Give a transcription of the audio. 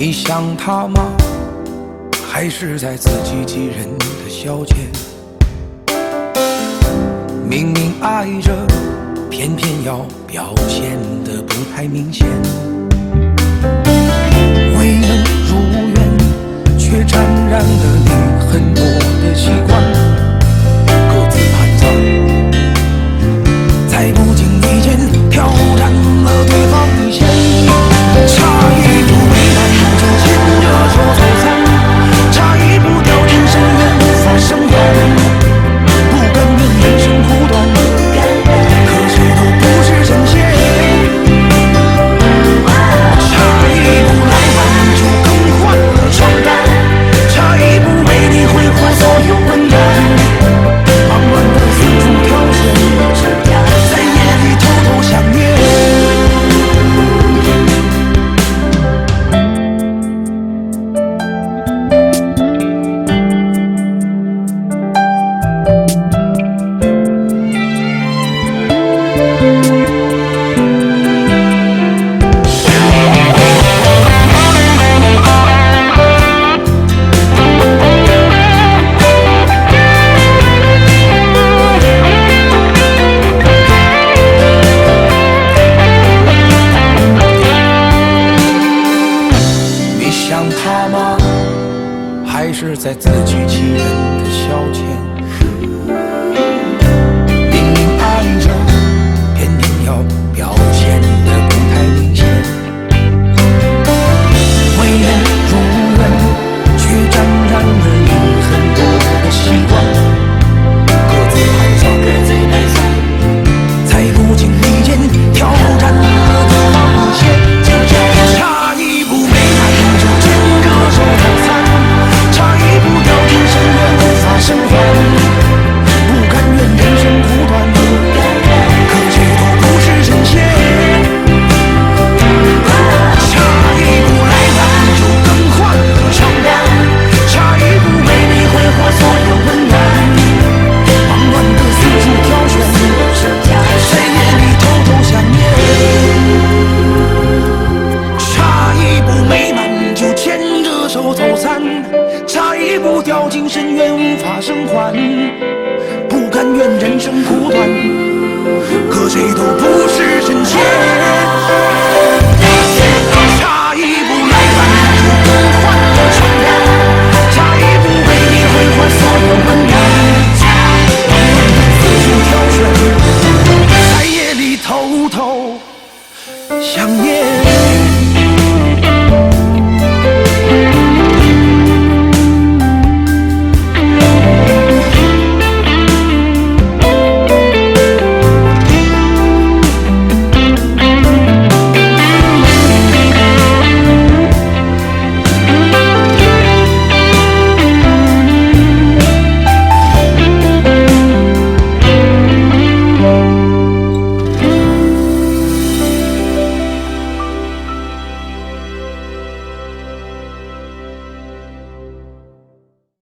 你想他吗？还是在自欺欺人的消遣？明明爱着偏偏要表现的不太明显。想他吗？还是在自欺欺人的消遣？差一步掉进深渊无法生还。不甘愿人生苦短可谁都不是神仙。差一步来差一步为你所有温暖在夜里偷偷想念。